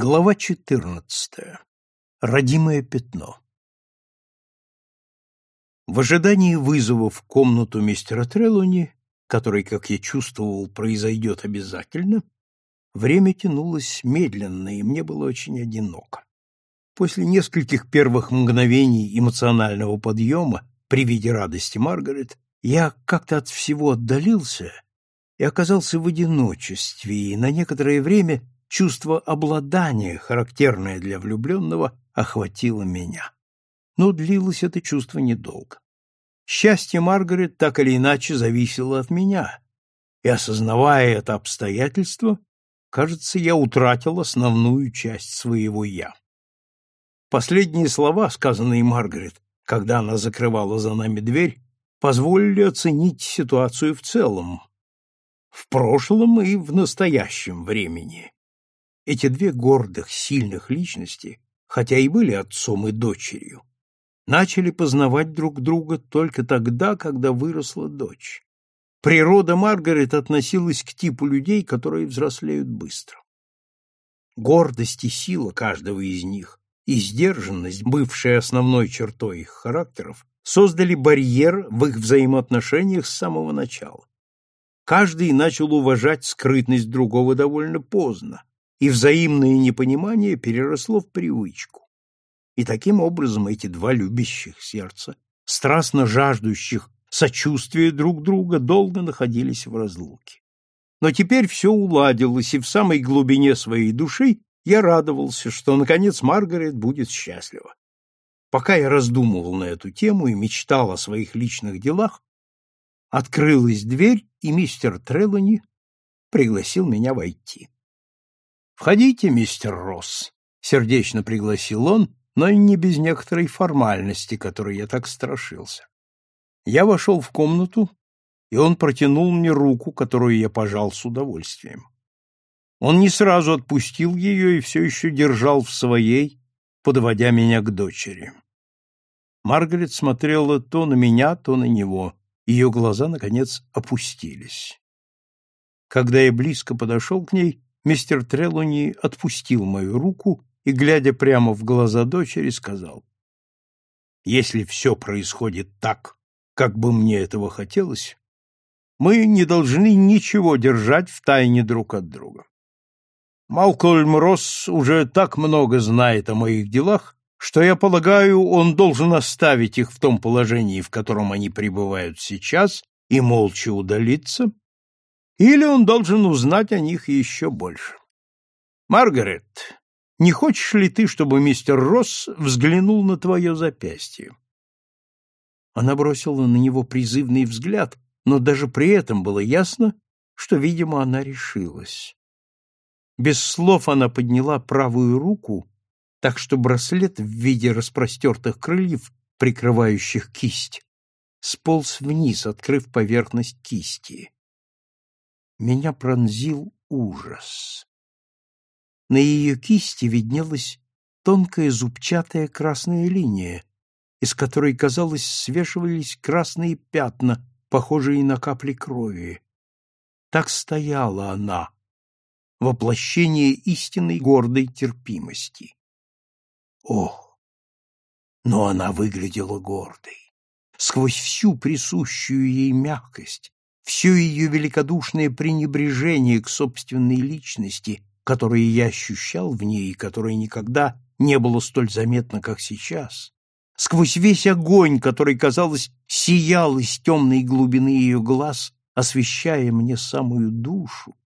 Глава 14. Родимое пятно. В ожидании вызова в комнату мистера Трелуни, который, как я чувствовал, произойдет обязательно, время тянулось медленно, и мне было очень одиноко. После нескольких первых мгновений эмоционального подъема при виде радости Маргарет я как-то от всего отдалился и оказался в одиночестве, и на некоторое время чувство обладания, характерное для влюбленного, охватило меня. Но длилось это чувство недолго. Счастье Маргарет так или иначе зависело от меня, и, осознавая это обстоятельство, кажется, я утратил основную часть своего «я». Последние слова, сказанные Маргарет, когда она закрывала за нами дверь, позволили оценить ситуацию в целом, в прошлом и в настоящем времени. Эти две гордых, сильных личности, хотя и были отцом и дочерью, начали познавать друг друга только тогда, когда выросла дочь. Природа Маргарет относилась к типу людей, которые взрослеют быстро. Гордость и сила каждого из них и сдержанность, бывшая основной чертой их характеров, создали барьер в их взаимоотношениях с самого начала. Каждый начал уважать скрытность другого довольно поздно, и взаимное непонимание переросло в привычку. И таким образом эти два любящих сердца, страстно жаждущих сочувствия друг друга, долго находились в разлуке. Но теперь все уладилось, и в самой глубине своей души я радовался, что, наконец, Маргарет будет счастлива. Пока я раздумывал на эту тему и мечтал о своих личных делах, открылась дверь, и мистер Трелони пригласил меня войти. «Входите, мистер Росс», — сердечно пригласил он, но не без некоторой формальности, которой я так страшился. Я вошел в комнату, и он протянул мне руку, которую я пожал с удовольствием. Он не сразу отпустил ее и все еще держал в своей, подводя меня к дочери. Маргарет смотрела то на меня, то на него. Ее глаза, наконец, опустились. Когда я близко подошел к ней, мистер Трелони отпустил мою руку и, глядя прямо в глаза дочери, сказал, «Если все происходит так, как бы мне этого хотелось, мы не должны ничего держать в тайне друг от друга. Малкольм Росс уже так много знает о моих делах, что, я полагаю, он должен оставить их в том положении, в котором они пребывают сейчас, и молча удалиться, или он должен узнать о них еще больше. Маргарет, не хочешь ли ты, чтобы мистер Росс взглянул на твое запястье? Она бросила на него призывный взгляд, но даже при этом было ясно, что, видимо, она решилась. Без слов она подняла правую руку, так что браслет в виде распростертых крыльев, прикрывающих кисть, сполз вниз, открыв поверхность кисти меня пронзил ужас. На ее кисти виднелась тонкая зубчатая красная линия, из которой, казалось, свешивались красные пятна, похожие на капли крови. Так стояла она, воплощение истинной гордой терпимости. Ох! Но она выглядела гордой. Сквозь всю присущую ей мягкость, все ее великодушное пренебрежение к собственной личности, которое я ощущал в ней и которое никогда не было столь заметно, как сейчас, сквозь весь огонь, который, казалось, сиял из темной глубины ее глаз, освещая мне самую душу,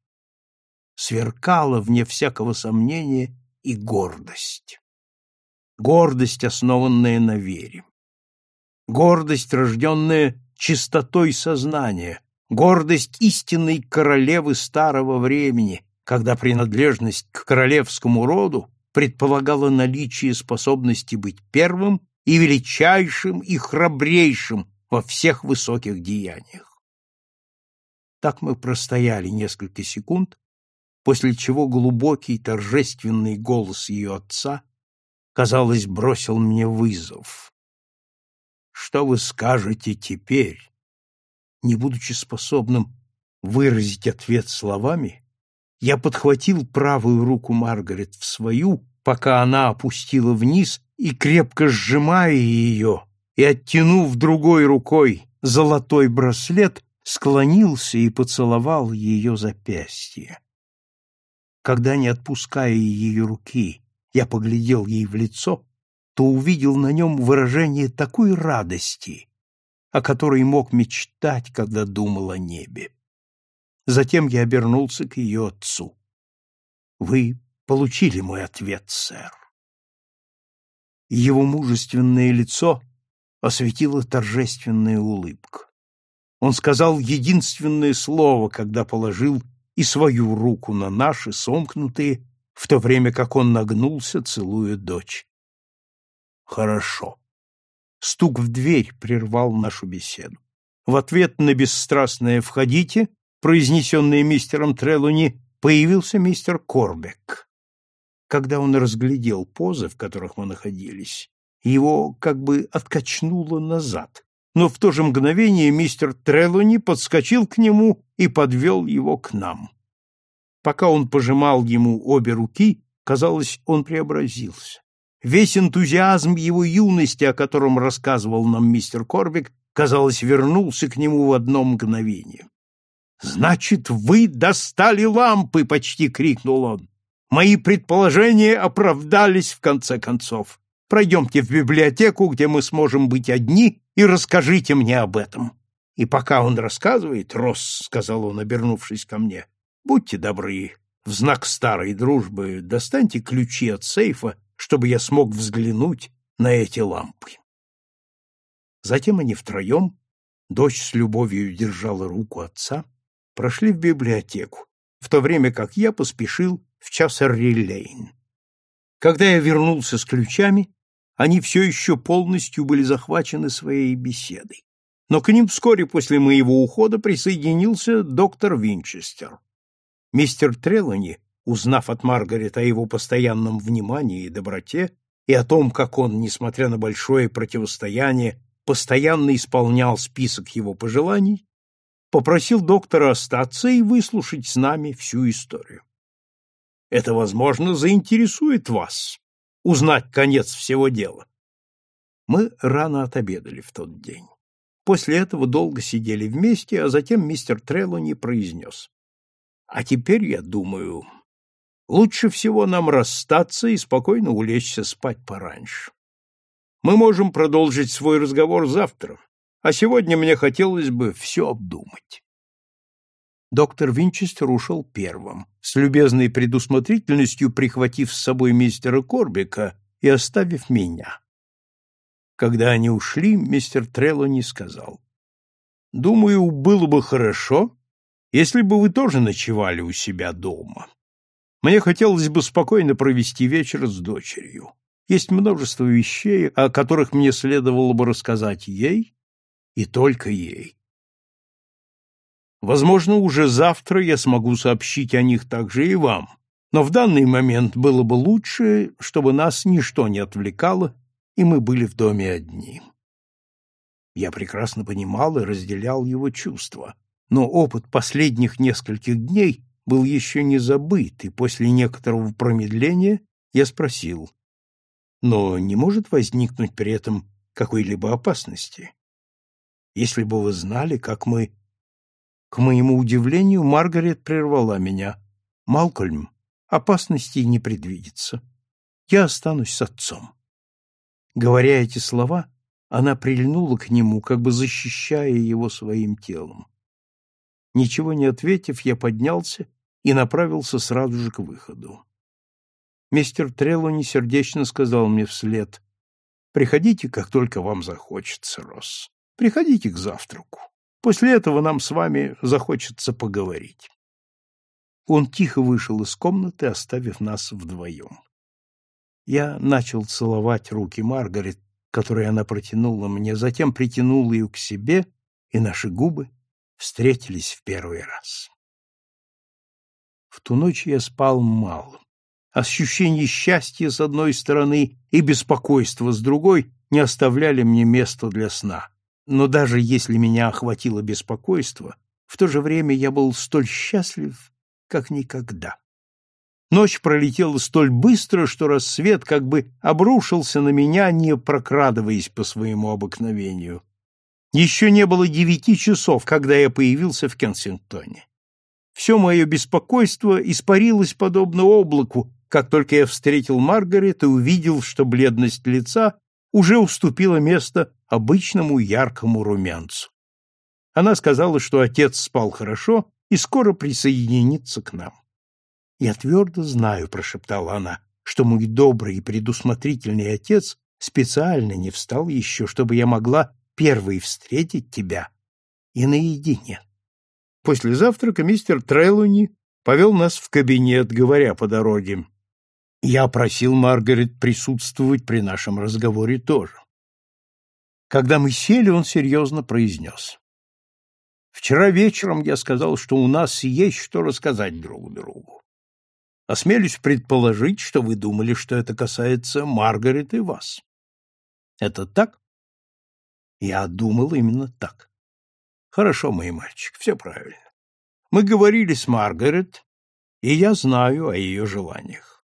сверкала, вне всякого сомнения, и гордость. Гордость, основанная на вере. Гордость, рожденная чистотой сознания, гордость истинной королевы старого времени, когда принадлежность к королевскому роду предполагала наличие способности быть первым и величайшим и храбрейшим во всех высоких деяниях. Так мы простояли несколько секунд, после чего глубокий торжественный голос ее отца, казалось, бросил мне вызов. «Что вы скажете теперь?» Не будучи способным выразить ответ словами, Я подхватил правую руку Маргарет в свою, пока она опустила вниз, и, крепко сжимая ее и оттянув другой рукой золотой браслет, склонился и поцеловал ее запястье. Когда, не отпуская ее руки, я поглядел ей в лицо, то увидел на нем выражение такой радости, о которой мог мечтать, когда думал о небе. Затем я обернулся к ее отцу. «Вы получили мой ответ, сэр». Его мужественное лицо осветила торжественная улыбка. Он сказал единственное слово, когда положил и свою руку на наши сомкнутые, в то время как он нагнулся, целуя дочь. Хорошо. Стук в дверь прервал нашу беседу. В ответ на бесстрастное «входите», произнесенное мистером Трелуни, появился мистер Корбек. Когда он разглядел позы, в которых мы находились, его как бы откачнуло назад, но в то же мгновение мистер Трелони подскочил к нему и подвел его к нам. Пока он пожимал ему обе руки, казалось, он преобразился. Весь энтузиазм его юности, о котором рассказывал нам мистер Корбик, казалось, вернулся к нему в одно мгновение. «Значит, вы достали лампы!» — почти крикнул он. «Мои предположения оправдались в конце концов. Пройдемте в библиотеку, где мы сможем быть одни, и расскажите мне об этом. И пока он рассказывает, Росс, — сказал он, обернувшись ко мне, — будьте добры, в знак старой дружбы достаньте ключи от сейфа, чтобы я смог взглянуть на эти лампы. Затем они втроем, дочь с любовью держала руку отца, прошли в библиотеку, в то время как я поспешил в Чассерри-Лейн. Когда я вернулся с ключами, они все еще полностью были захвачены своей беседой. Но к ним вскоре после моего ухода присоединился доктор Винчестер. Мистер Трелани, узнав от Маргарет о его постоянном внимании и доброте, и о том, как он, несмотря на большое противостояние, постоянно исполнял список его пожеланий, попросил доктора остаться и выслушать с нами всю историю. Это, возможно, заинтересует вас, узнать конец всего дела. Мы рано отобедали в тот день. После этого долго сидели вместе, а затем мистер Трелони произнес. А теперь, я думаю, лучше всего нам расстаться и спокойно улечься спать пораньше. Мы можем продолжить свой разговор завтра, а сегодня мне хотелось бы все обдумать. Доктор Винчестер ушел первым, с любезной предусмотрительностью прихватив с собой мистера Корбика и оставив меня. Когда они ушли, мистер Треллони сказал, «Думаю, было бы хорошо, если бы вы тоже ночевали у себя дома. Мне хотелось бы спокойно провести вечер с дочерью. Есть множество вещей, о которых мне следовало бы рассказать ей и только ей. Возможно, уже завтра я смогу сообщить о них также и вам, но в данный момент было бы лучше, чтобы нас ничто не отвлекало, и мы были в доме одни. Я прекрасно понимал и разделял его чувства, но опыт последних нескольких дней был еще не забыт, и после некоторого промедления я спросил, но не может возникнуть при этом какой-либо опасности? Если бы вы знали, как мы к моему удивлению, Маргарет прервала меня. «Малкольм, опасностей не предвидится. Я останусь с отцом». Говоря эти слова, она прильнула к нему, как бы защищая его своим телом. Ничего не ответив, я поднялся и направился сразу же к выходу. Мистер Треллони сердечно сказал мне вслед, «Приходите, как только вам захочется, Росс. Приходите к завтраку. После этого нам с вами захочется поговорить. Он тихо вышел из комнаты, оставив нас вдвоем. Я начал целовать руки Маргарет, которые она протянула мне, затем притянул ее к себе, и наши губы встретились в первый раз. В ту ночь я спал мало. Ощущение счастья с одной стороны и беспокойства с другой не оставляли мне места для сна. Но даже если меня охватило беспокойство, в то же время я был столь счастлив, как никогда. Ночь пролетела столь быстро, что рассвет как бы обрушился на меня, не прокрадываясь по своему обыкновению. Еще не было девяти часов, когда я появился в Кенсингтоне. Все мое беспокойство испарилось подобно облаку, как только я встретил Маргарет и увидел, что бледность лица уже уступила место обычному яркому румянцу. Она сказала, что отец спал хорошо и скоро присоединится к нам. «Я твердо знаю», — прошептала она, — «что мой добрый и предусмотрительный отец специально не встал еще, чтобы я могла первой встретить тебя и наедине». После завтрака мистер Трелуни повел нас в кабинет, говоря по дороге. Я просил Маргарет присутствовать при нашем разговоре тоже. Когда мы сели, он серьезно произнес. Вчера вечером я сказал, что у нас есть что рассказать друг другу. Осмелюсь предположить, что вы думали, что это касается Маргарет и вас. Это так? Я думал именно так. Хорошо, мой мальчик, все правильно. Мы говорили с Маргарет, и я знаю о ее желаниях.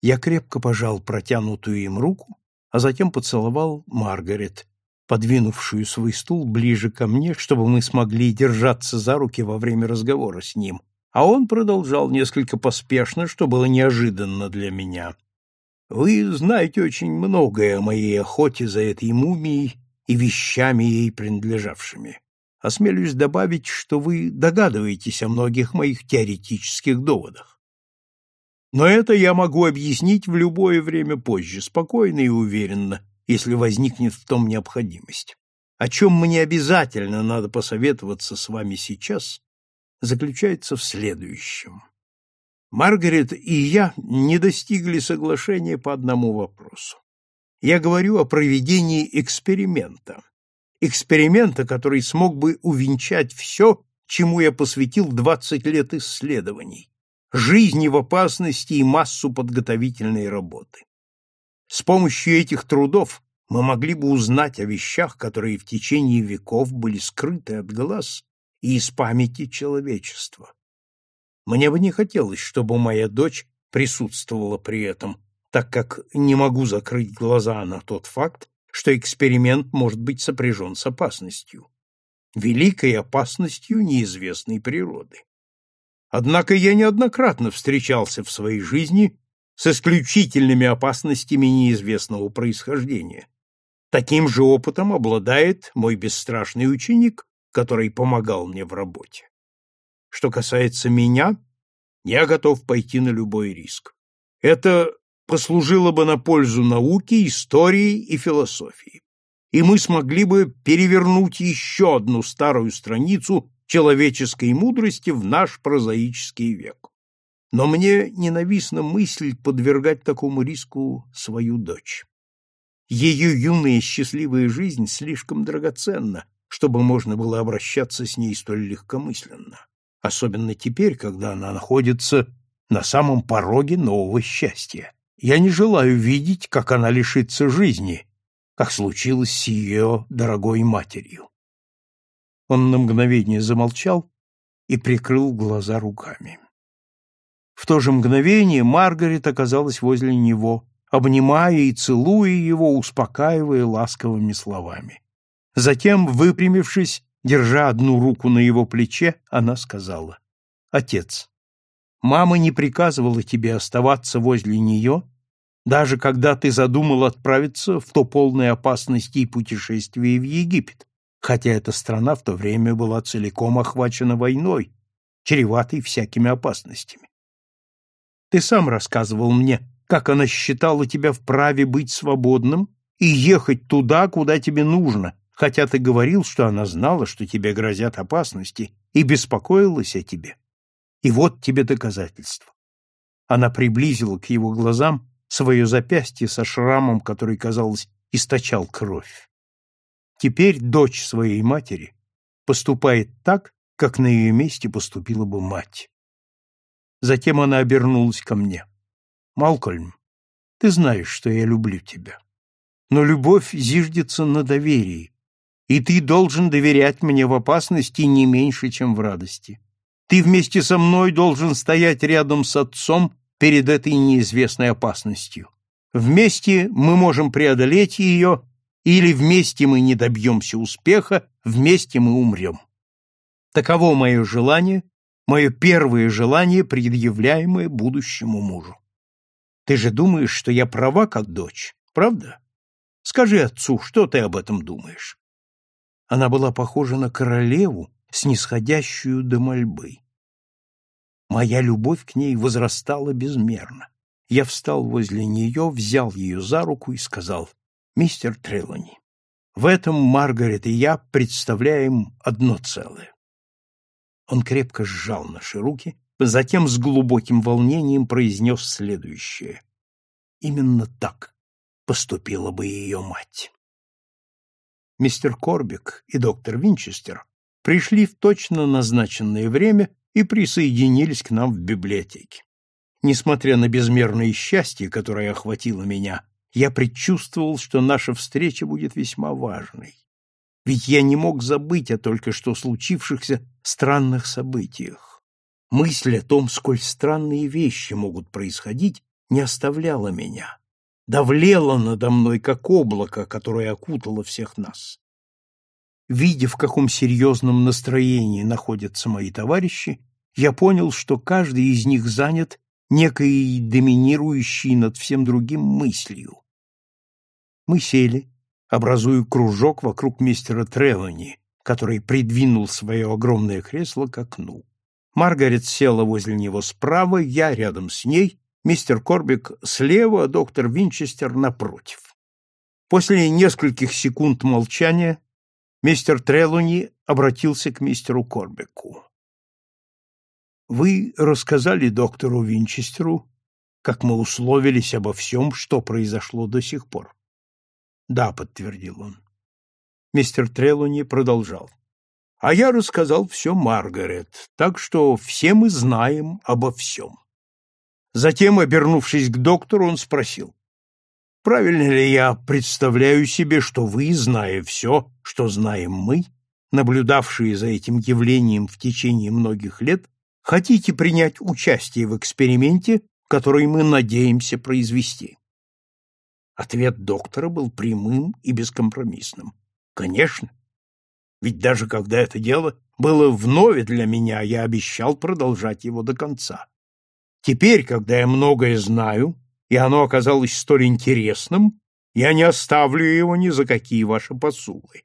Я крепко пожал протянутую им руку, а затем поцеловал Маргарет, подвинувшую свой стул ближе ко мне, чтобы мы смогли держаться за руки во время разговора с ним, а он продолжал несколько поспешно, что было неожиданно для меня. «Вы знаете очень многое о моей охоте за этой мумией и вещами ей принадлежавшими. Осмелюсь добавить, что вы догадываетесь о многих моих теоретических доводах. Но это я могу объяснить в любое время позже, спокойно и уверенно, если возникнет в том необходимость. О чем мне обязательно надо посоветоваться с вами сейчас, заключается в следующем. Маргарет и я не достигли соглашения по одному вопросу. Я говорю о проведении эксперимента. Эксперимента, который смог бы увенчать все, чему я посвятил 20 лет исследований, жизни в опасности и массу подготовительной работы. С помощью этих трудов мы могли бы узнать о вещах, которые в течение веков были скрыты от глаз и из памяти человечества. Мне бы не хотелось, чтобы моя дочь присутствовала при этом, так как не могу закрыть глаза на тот факт, что эксперимент может быть сопряжен с опасностью, великой опасностью неизвестной природы. Однако я неоднократно встречался в своей жизни с исключительными опасностями неизвестного происхождения. Таким же опытом обладает мой бесстрашный ученик, который помогал мне в работе. Что касается меня, я готов пойти на любой риск. Это послужило бы на пользу науки, истории и философии. И мы смогли бы перевернуть еще одну старую страницу человеческой мудрости в наш прозаический век. Но мне ненавистна мысль подвергать такому риску свою дочь. Ее юная счастливая жизнь слишком драгоценна, чтобы можно было обращаться с ней столь легкомысленно, особенно теперь, когда она находится на самом пороге нового счастья. Я не желаю видеть, как она лишится жизни, как случилось с ее дорогой матерью. Он на мгновение замолчал и прикрыл глаза руками. В то же мгновение Маргарет оказалась возле него, обнимая и целуя его, успокаивая ласковыми словами. Затем, выпрямившись, держа одну руку на его плече, она сказала, «Отец, мама не приказывала тебе оставаться возле нее, даже когда ты задумал отправиться в то полное опасности и путешествие в Египет, хотя эта страна в то время была целиком охвачена войной, чреватой всякими опасностями. Ты сам рассказывал мне, как она считала тебя вправе быть свободным и ехать туда, куда тебе нужно, хотя ты говорил, что она знала, что тебе грозят опасности, и беспокоилась о тебе. И вот тебе доказательство. Она приблизила к его глазам свое запястье со шрамом, который, казалось, источал кровь. Теперь дочь своей матери поступает так, как на ее месте поступила бы мать. Затем она обернулась ко мне. «Малкольм, ты знаешь, что я люблю тебя. Но любовь зиждется на доверии, и ты должен доверять мне в опасности не меньше, чем в радости. Ты вместе со мной должен стоять рядом с отцом перед этой неизвестной опасностью. Вместе мы можем преодолеть ее, или вместе мы не добьемся успеха, вместе мы умрем. Таково мое желание, мое первое желание, предъявляемое будущему мужу. Ты же думаешь, что я права как дочь, правда? Скажи отцу, что ты об этом думаешь? Она была похожа на королеву, снисходящую до мольбы. Моя любовь к ней возрастала безмерно. Я встал возле нее, взял ее за руку и сказал, «Мистер Трелани, в этом Маргарет и я представляем одно целое». Он крепко сжал наши руки, затем с глубоким волнением произнес следующее. Именно так поступила бы ее мать. Мистер Корбик и доктор Винчестер пришли в точно назначенное время и присоединились к нам в библиотеке. Несмотря на безмерное счастье, которое охватило меня, я предчувствовал, что наша встреча будет весьма важной. Ведь я не мог забыть о только что случившихся странных событиях. Мысль о том, сколь странные вещи могут происходить, не оставляла меня, давлела надо мной, как облако, которое окутало всех нас. Видя, в каком серьезном настроении находятся мои товарищи, я понял, что каждый из них занят некой доминирующей над всем другим мыслью. Мы сели, образуя кружок вокруг мистера Трелани, который придвинул свое огромное кресло к окну. Маргарет села возле него справа, я рядом с ней, мистер Корбик слева, а доктор Винчестер напротив. После нескольких секунд молчания мистер Трелуни обратился к мистеру Корбику. «Вы рассказали доктору Винчестеру, как мы условились обо всем, что произошло до сих пор?» «Да», — подтвердил он. Мистер Трелуни продолжал. «А я рассказал все Маргарет, так что все мы знаем обо всем». Затем, обернувшись к доктору, он спросил. Правильно ли я представляю себе, что вы, зная все, что знаем мы, наблюдавшие за этим явлением в течение многих лет, хотите принять участие в эксперименте, который мы надеемся произвести? Ответ доктора был прямым и бескомпромиссным. Конечно. Ведь даже когда это дело было вновь для меня, я обещал продолжать его до конца. Теперь, когда я многое знаю, и оно оказалось столь интересным, я не оставлю его ни за какие ваши посулы.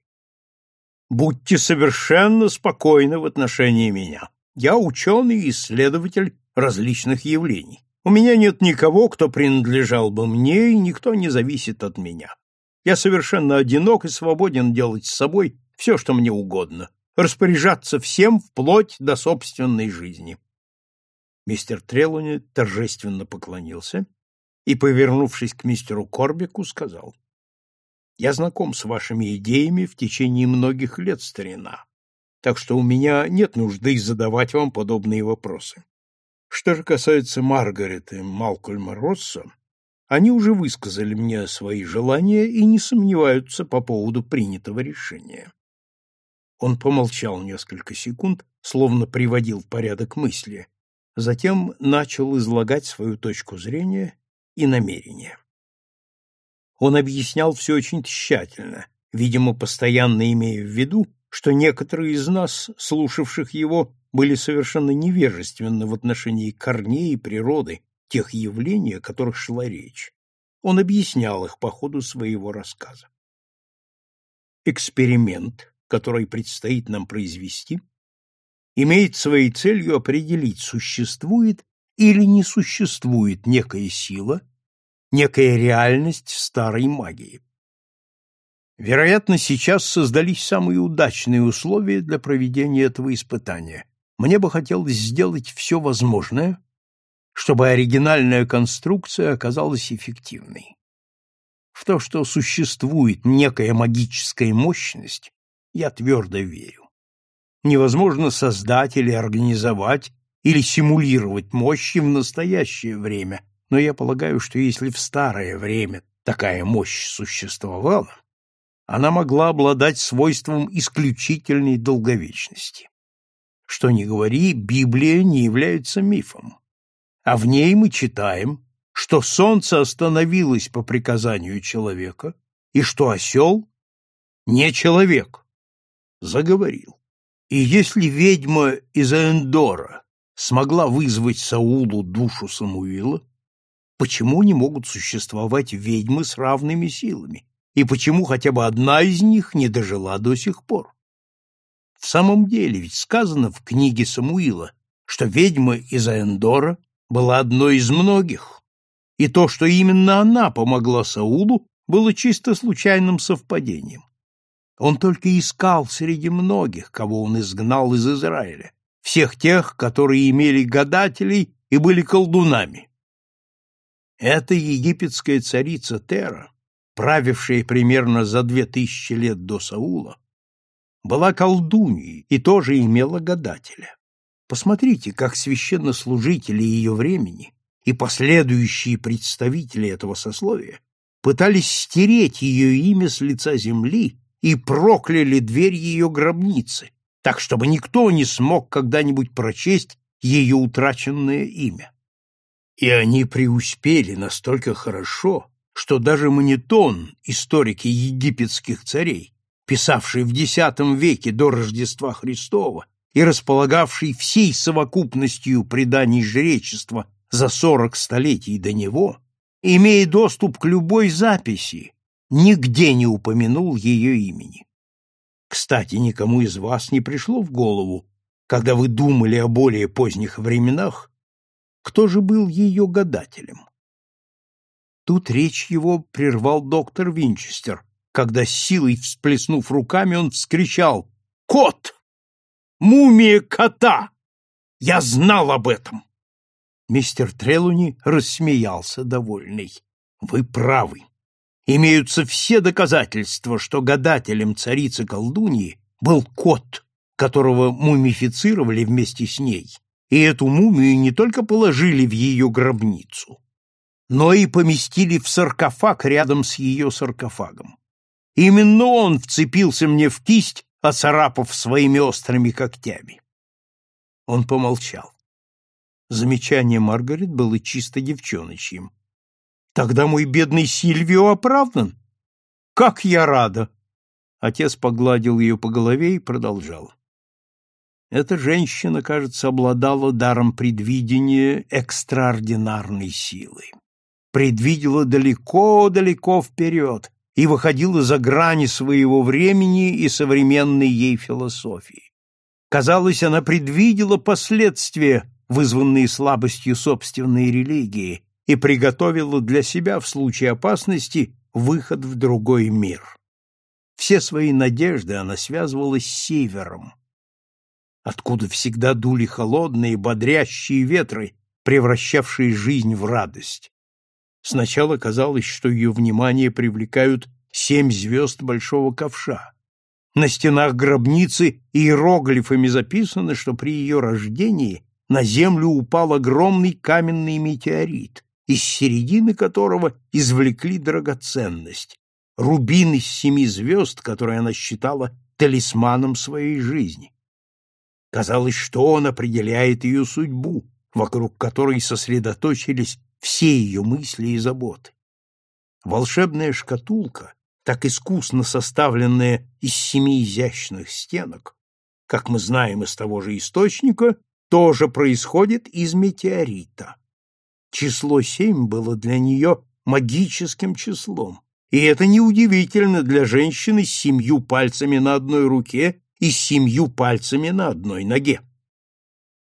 Будьте совершенно спокойны в отношении меня. Я ученый и исследователь различных явлений. У меня нет никого, кто принадлежал бы мне, и никто не зависит от меня. Я совершенно одинок и свободен делать с собой все, что мне угодно, распоряжаться всем вплоть до собственной жизни. Мистер Трелуни торжественно поклонился и, повернувшись к мистеру Корбику, сказал, «Я знаком с вашими идеями в течение многих лет, старина, так что у меня нет нужды задавать вам подобные вопросы. Что же касается Маргарет и Малкольма Росса, они уже высказали мне свои желания и не сомневаются по поводу принятого решения». Он помолчал несколько секунд, словно приводил в порядок мысли, затем начал излагать свою точку зрения и намерения. Он объяснял все очень тщательно, видимо, постоянно имея в виду, что некоторые из нас, слушавших его, были совершенно невежественны в отношении корней и природы тех явлений, о которых шла речь. Он объяснял их по ходу своего рассказа. Эксперимент, который предстоит нам произвести, имеет своей целью определить, существует или не существует некая сила, некая реальность старой магии. Вероятно, сейчас создались самые удачные условия для проведения этого испытания. Мне бы хотелось сделать все возможное, чтобы оригинальная конструкция оказалась эффективной. В то, что существует некая магическая мощность, я твердо верю. Невозможно создать или организовать или симулировать мощи в настоящее время, но я полагаю, что если в старое время такая мощь существовала, она могла обладать свойством исключительной долговечности. Что ни говори, Библия не является мифом. А в ней мы читаем, что солнце остановилось по приказанию человека, и что осел не человек, заговорил. И если ведьма из Эндора смогла вызвать Саулу душу Самуила, почему не могут существовать ведьмы с равными силами? И почему хотя бы одна из них не дожила до сих пор? В самом деле ведь сказано в книге Самуила, что ведьма из Эндора была одной из многих, и то, что именно она помогла Саулу, было чисто случайным совпадением. Он только искал среди многих, кого он изгнал из Израиля, всех тех, которые имели гадателей и были колдунами. Эта египетская царица Тера, правившая примерно за две тысячи лет до Саула, была колдуньей и тоже имела гадателя. Посмотрите, как священнослужители ее времени и последующие представители этого сословия пытались стереть ее имя с лица земли и прокляли дверь ее гробницы, так чтобы никто не смог когда-нибудь прочесть ее утраченное имя. И они преуспели настолько хорошо, что даже Манитон, историки египетских царей, писавший в X веке до Рождества Христова и располагавший всей совокупностью преданий жречества за сорок столетий до него, имея доступ к любой записи, нигде не упомянул ее имени. Кстати, никому из вас не пришло в голову, когда вы думали о более поздних временах, кто же был ее гадателем? Тут речь его прервал доктор Винчестер, когда силой всплеснув руками, он вскричал «Кот! Мумия кота! Я знал об этом!» Мистер Трелуни рассмеялся, довольный. «Вы правы имеются все доказательства, что гадателем царицы колдуньи был кот, которого мумифицировали вместе с ней, и эту мумию не только положили в ее гробницу, но и поместили в саркофаг рядом с ее саркофагом. Именно он вцепился мне в кисть, оцарапав своими острыми когтями. Он помолчал. Замечание Маргарет было чисто девчоночьим. Тогда мой бедный Сильвио оправдан. Как я рада! Отец погладил ее по голове и продолжал. Эта женщина, кажется, обладала даром предвидения экстраординарной силы. Предвидела далеко-далеко вперед и выходила за грани своего времени и современной ей философии. Казалось, она предвидела последствия, вызванные слабостью собственной религии, и приготовила для себя в случае опасности выход в другой мир. Все свои надежды она связывала с севером, откуда всегда дули холодные, бодрящие ветры, превращавшие жизнь в радость. Сначала казалось, что ее внимание привлекают семь звезд большого ковша. На стенах гробницы иероглифами записано, что при ее рождении на землю упал огромный каменный метеорит, из середины которого извлекли драгоценность, рубин из семи звезд, который она считала талисманом своей жизни. Казалось, что он определяет ее судьбу, вокруг которой сосредоточились все ее мысли и заботы. Волшебная шкатулка, так искусно составленная из семи изящных стенок, как мы знаем из того же источника, тоже происходит из метеорита. Число семь было для нее магическим числом, и это неудивительно для женщины с семью пальцами на одной руке и с семью пальцами на одной ноге.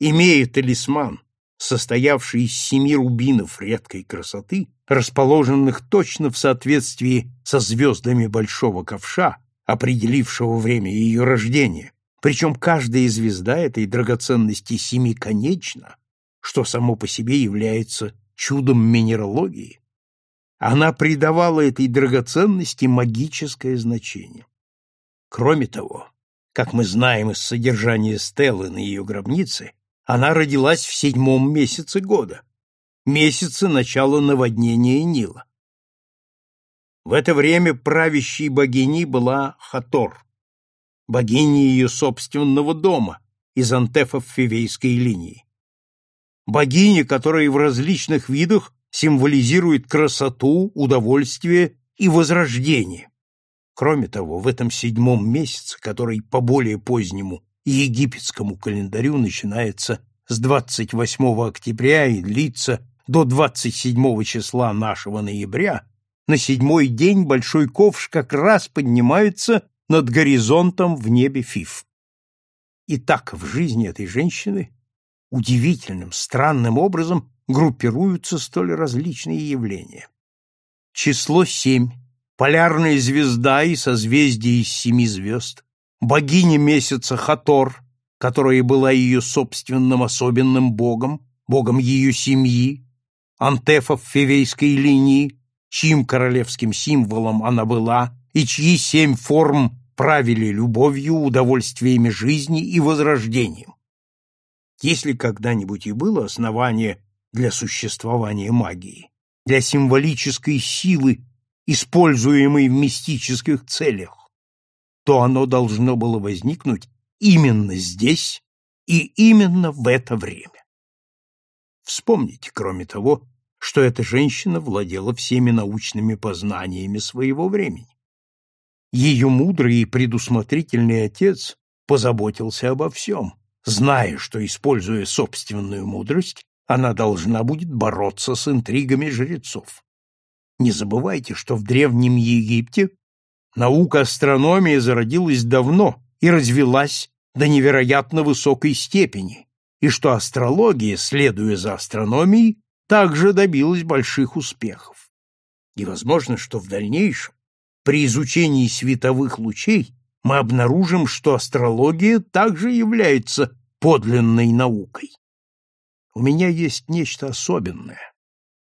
Имея талисман, состоявший из семи рубинов редкой красоты, расположенных точно в соответствии со звездами большого ковша, определившего время ее рождения, причем каждая звезда этой драгоценности семиконечна, что само по себе является чудом минералогии, она придавала этой драгоценности магическое значение. Кроме того, как мы знаем из содержания стелы на ее гробнице, она родилась в седьмом месяце года, месяце начала наводнения Нила. В это время правящей богиней была Хатор, богиней ее собственного дома, из антефов фивейской линии. Богиня, которая в различных видах символизирует красоту, удовольствие и возрождение. Кроме того, в этом седьмом месяце, который по более позднему египетскому календарю начинается с 28 октября и длится до 27 числа нашего ноября, на седьмой день большой ковш как раз поднимается над горизонтом в небе Фиф. И так в жизни этой женщины удивительным, странным образом группируются столь различные явления. Число семь, полярная звезда и созвездие из семи звезд, богиня месяца Хатор, которая была ее собственным особенным богом, богом ее семьи, антефов фивейской линии, чьим королевским символом она была, и чьи семь форм правили любовью, удовольствиями жизни и возрождением. Если когда-нибудь и было основание для существования магии, для символической силы, используемой в мистических целях, то оно должно было возникнуть именно здесь и именно в это время. Вспомните, кроме того, что эта женщина владела всеми научными познаниями своего времени. Ее мудрый и предусмотрительный отец позаботился обо всем, зная, что, используя собственную мудрость, она должна будет бороться с интригами жрецов. Не забывайте, что в Древнем Египте наука астрономии зародилась давно и развелась до невероятно высокой степени, и что астрология, следуя за астрономией, также добилась больших успехов. И возможно, что в дальнейшем, при изучении световых лучей, мы обнаружим, что астрология также является подлинной наукой. У меня есть нечто особенное,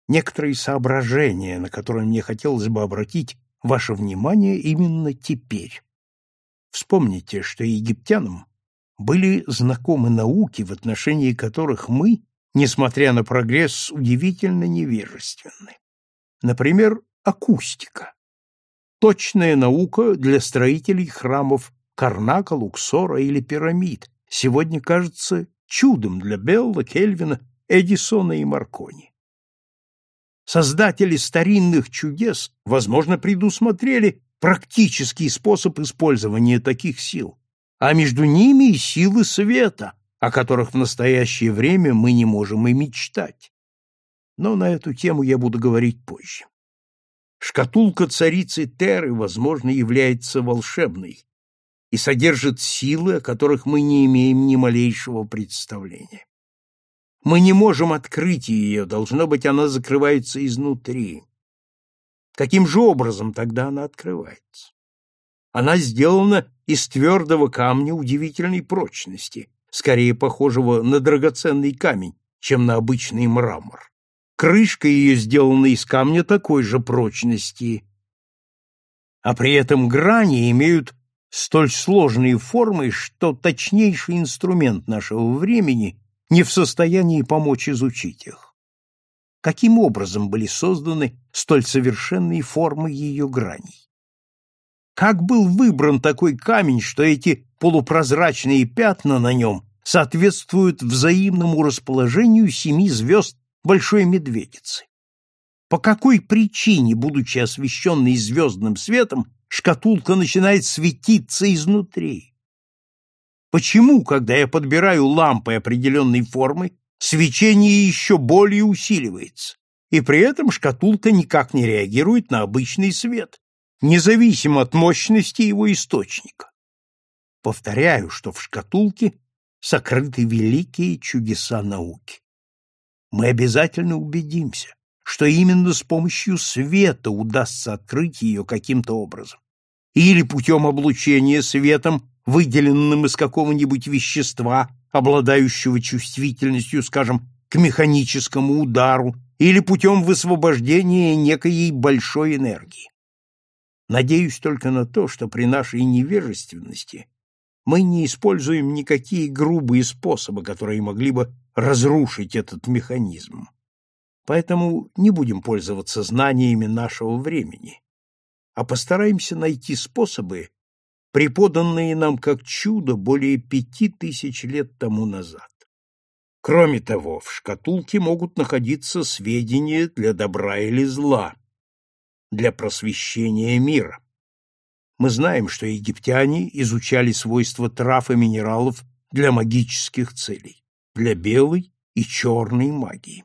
некоторые соображения, на которые мне хотелось бы обратить ваше внимание именно теперь. Вспомните, что египтянам были знакомы науки, в отношении которых мы, несмотря на прогресс, удивительно невежественны. Например, акустика. Точная наука для строителей храмов Карнака, Луксора или пирамид сегодня кажется чудом для Белла, Кельвина, Эдисона и Маркони. Создатели старинных чудес, возможно, предусмотрели практический способ использования таких сил, а между ними и силы света, о которых в настоящее время мы не можем и мечтать. Но на эту тему я буду говорить позже. Шкатулка царицы Теры, возможно, является волшебной и содержит силы, о которых мы не имеем ни малейшего представления. Мы не можем открыть ее, должно быть, она закрывается изнутри. Каким же образом тогда она открывается? Она сделана из твердого камня удивительной прочности, скорее похожего на драгоценный камень, чем на обычный мрамор. Крышка ее сделана из камня такой же прочности, а при этом грани имеют столь сложные формы, что точнейший инструмент нашего времени не в состоянии помочь изучить их. Каким образом были созданы столь совершенные формы ее граней? Как был выбран такой камень, что эти полупрозрачные пятна на нем соответствуют взаимному расположению семи звезд Большой Медведицы? По какой причине, будучи освещенной звездным светом, шкатулка начинает светиться изнутри? Почему, когда я подбираю лампы определенной формы, свечение еще более усиливается, и при этом шкатулка никак не реагирует на обычный свет, независимо от мощности его источника? Повторяю, что в шкатулке сокрыты великие чудеса науки. Мы обязательно убедимся, что именно с помощью света удастся открыть ее каким-то образом. Или путем облучения светом, выделенным из какого-нибудь вещества, обладающего чувствительностью, скажем, к механическому удару, или путем высвобождения некой большой энергии. Надеюсь только на то, что при нашей невежественности мы не используем никакие грубые способы, которые могли бы разрушить этот механизм. Поэтому не будем пользоваться знаниями нашего времени, а постараемся найти способы, преподанные нам как чудо более пяти тысяч лет тому назад. Кроме того, в шкатулке могут находиться сведения для добра или зла, для просвещения мира. Мы знаем, что египтяне изучали свойства трав и минералов для магических целей, для белой и черной магии.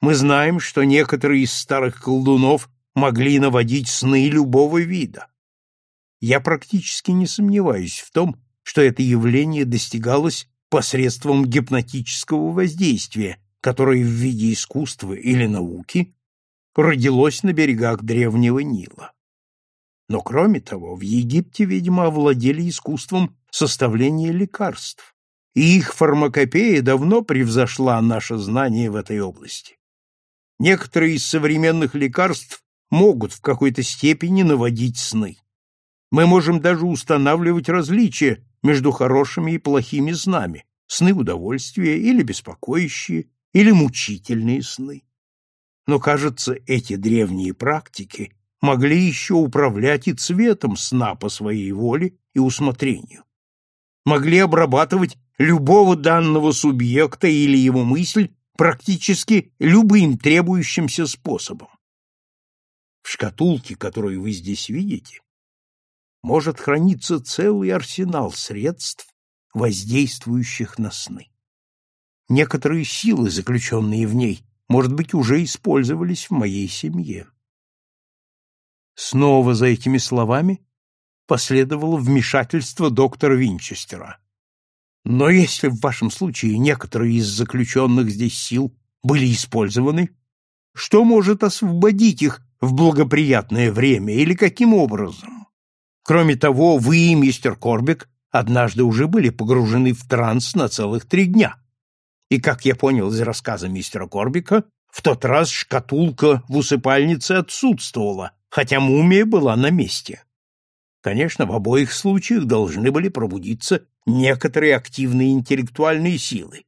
Мы знаем, что некоторые из старых колдунов могли наводить сны любого вида. Я практически не сомневаюсь в том, что это явление достигалось посредством гипнотического воздействия, которое в виде искусства или науки родилось на берегах древнего Нила. Но кроме того, в Египте, видимо, овладели искусством составления лекарств, и их фармакопея давно превзошла наше знание в этой области. Некоторые из современных лекарств могут в какой-то степени наводить сны. Мы можем даже устанавливать различия между хорошими и плохими снами, сны удовольствия или беспокоящие, или мучительные сны. Но, кажется, эти древние практики могли еще управлять и цветом сна по своей воле и усмотрению. Могли обрабатывать любого данного субъекта или его мысль практически любым требующимся способом. В шкатулке, которую вы здесь видите, может храниться целый арсенал средств, воздействующих на сны. Некоторые силы, заключенные в ней, может быть, уже использовались в моей семье. Снова за этими словами последовало вмешательство доктора Винчестера. Но если в вашем случае некоторые из заключенных здесь сил были использованы, что может освободить их в благоприятное время или каким образом? Кроме того, вы и мистер Корбик однажды уже были погружены в транс на целых три дня. И, как я понял из рассказа мистера Корбика, в тот раз шкатулка в усыпальнице отсутствовала, хотя мумия была на месте. Конечно, в обоих случаях должны были пробудиться некоторые активные интеллектуальные силы.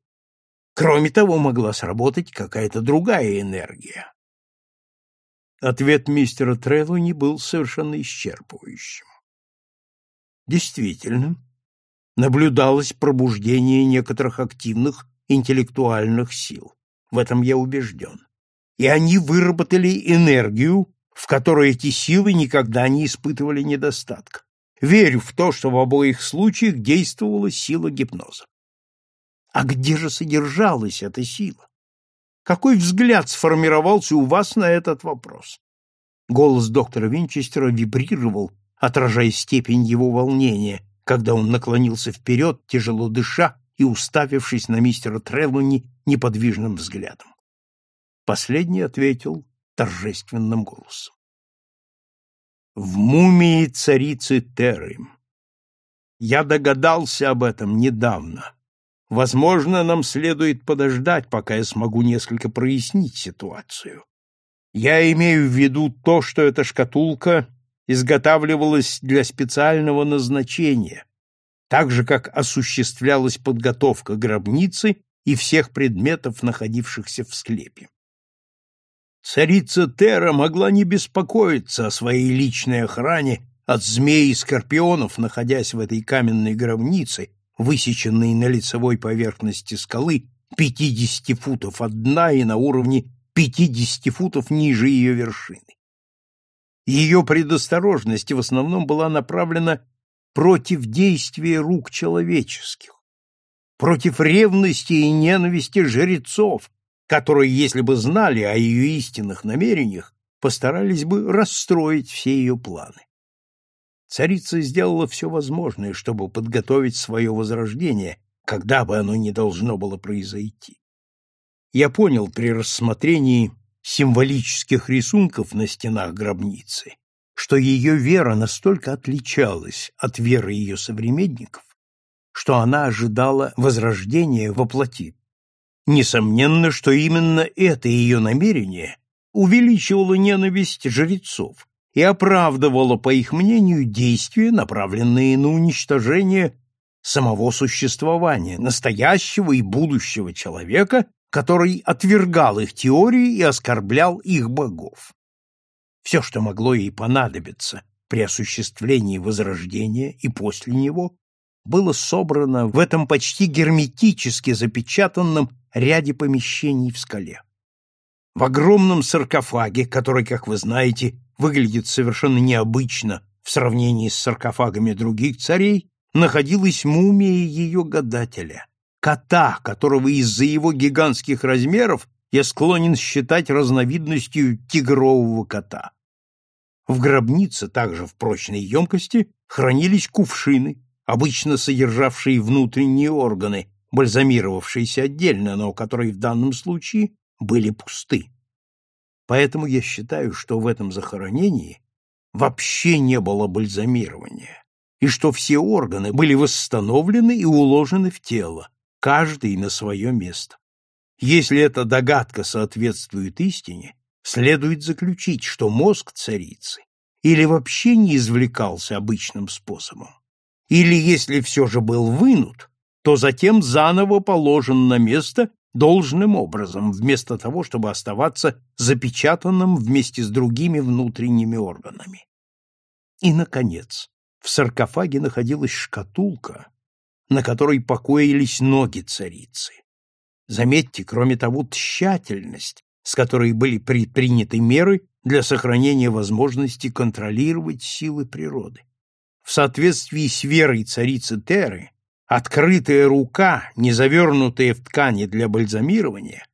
Кроме того, могла сработать какая-то другая энергия. Ответ мистера Треллони был совершенно исчерпывающим. Действительно, наблюдалось пробуждение некоторых активных интеллектуальных сил. В этом я убежден. И они выработали энергию, в которой эти силы никогда не испытывали недостатка. Верю в то, что в обоих случаях действовала сила гипноза. А где же содержалась эта сила? Какой взгляд сформировался у вас на этот вопрос? Голос доктора Винчестера вибрировал, отражая степень его волнения, когда он наклонился вперед, тяжело дыша и уставившись на мистера Треллони неподвижным взглядом. Последний ответил торжественным голосом. «В мумии царицы Терры. Я догадался об этом недавно. Возможно, нам следует подождать, пока я смогу несколько прояснить ситуацию. Я имею в виду то, что эта шкатулка изготавливалась для специального назначения, так же, как осуществлялась подготовка гробницы и всех предметов, находившихся в склепе. Царица Тера могла не беспокоиться о своей личной охране от змей и скорпионов, находясь в этой каменной гробнице, высеченной на лицевой поверхности скалы 50 футов от дна и на уровне 50 футов ниже ее вершины. Ее предосторожность в основном была направлена против действия рук человеческих, против ревности и ненависти жрецов, которые, если бы знали о ее истинных намерениях, постарались бы расстроить все ее планы. Царица сделала все возможное, чтобы подготовить свое возрождение, когда бы оно ни должно было произойти. Я понял при рассмотрении символических рисунков на стенах гробницы, что ее вера настолько отличалась от веры ее современников, что она ожидала возрождения во плоти. Несомненно, что именно это ее намерение увеличивало ненависть жрецов и оправдывало, по их мнению, действия, направленные на уничтожение самого существования, настоящего и будущего человека который отвергал их теории и оскорблял их богов. Все, что могло ей понадобиться при осуществлении Возрождения и после него, было собрано в этом почти герметически запечатанном ряде помещений в скале. В огромном саркофаге, который, как вы знаете, выглядит совершенно необычно в сравнении с саркофагами других царей, находилась мумия ее гадателя, кота, которого из-за его гигантских размеров я склонен считать разновидностью тигрового кота. В гробнице, также в прочной емкости, хранились кувшины, обычно содержавшие внутренние органы, бальзамировавшиеся отдельно, но которые в данном случае были пусты. Поэтому я считаю, что в этом захоронении вообще не было бальзамирования, и что все органы были восстановлены и уложены в тело, каждый на свое место. Если эта догадка соответствует истине, следует заключить, что мозг царицы или вообще не извлекался обычным способом, или, если все же был вынут, то затем заново положен на место должным образом, вместо того, чтобы оставаться запечатанным вместе с другими внутренними органами. И, наконец, в саркофаге находилась шкатулка, на которой покоились ноги царицы. Заметьте, кроме того, тщательность, с которой были предприняты меры для сохранения возможности контролировать силы природы. В соответствии с верой царицы Теры, открытая рука, не завернутая в ткани для бальзамирования,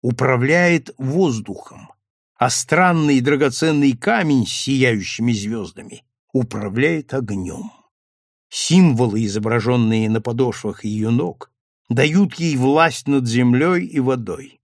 управляет воздухом, а странный драгоценный камень с сияющими звездами управляет огнем. Символы, изображенные на подошвах ее ног, дают ей власть над землей и водой.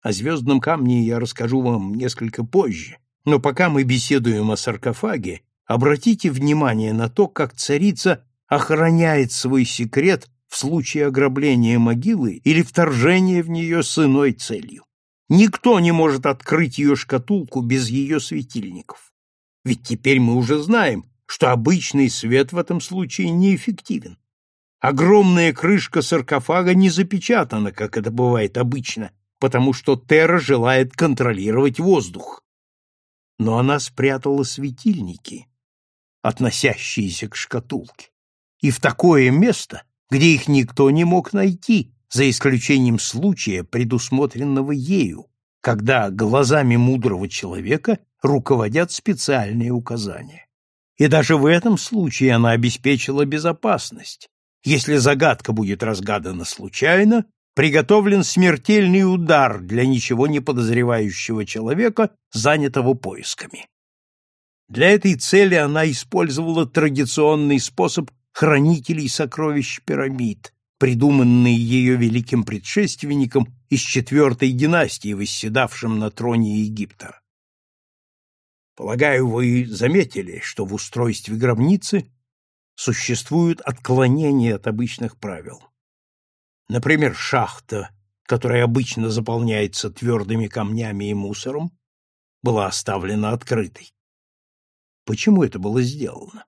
О звездном камне я расскажу вам несколько позже, но пока мы беседуем о саркофаге, обратите внимание на то, как царица охраняет свой секрет в случае ограбления могилы или вторжения в нее с иной целью. Никто не может открыть ее шкатулку без ее светильников. Ведь теперь мы уже знаем, что обычный свет в этом случае неэффективен. Огромная крышка саркофага не запечатана, как это бывает обычно, потому что Терра желает контролировать воздух. Но она спрятала светильники, относящиеся к шкатулке, и в такое место, где их никто не мог найти, за исключением случая, предусмотренного ею, когда глазами мудрого человека руководят специальные указания. И даже в этом случае она обеспечила безопасность, если загадка будет разгадана случайно, приготовлен смертельный удар для ничего не подозревающего человека, занятого поисками. Для этой цели она использовала традиционный способ хранителей сокровищ пирамид, придуманный ее великим предшественником из четвертой династии, восседавшим на троне Египта. Полагаю, вы заметили, что в устройстве гробницы существуют отклонения от обычных правил. Например, шахта, которая обычно заполняется твердыми камнями и мусором, была оставлена открытой. Почему это было сделано?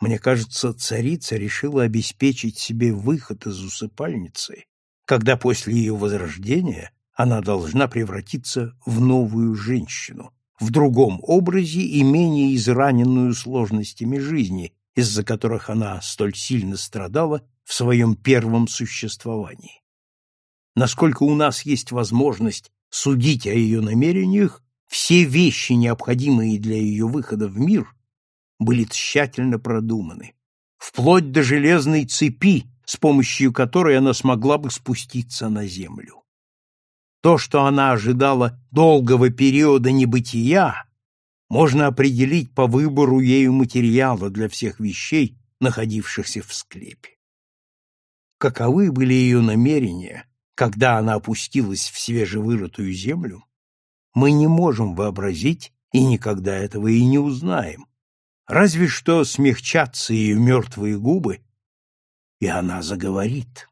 Мне кажется, царица решила обеспечить себе выход из усыпальницы, когда после ее возрождения она должна превратиться в новую женщину, в другом образе и менее израненную сложностями жизни, из-за которых она столь сильно страдала в своем первом существовании. Насколько у нас есть возможность судить о ее намерениях, все вещи, необходимые для ее выхода в мир, были тщательно продуманы, вплоть до железной цепи, с помощью которой она смогла бы спуститься на землю. То, что она ожидала долгого периода небытия, можно определить по выбору ею материала для всех вещей, находившихся в склепе. Каковы были ее намерения, когда она опустилась в свежевырытую землю, мы не можем вообразить и никогда этого и не узнаем. Разве что смягчатся ее мертвые губы, и она заговорит.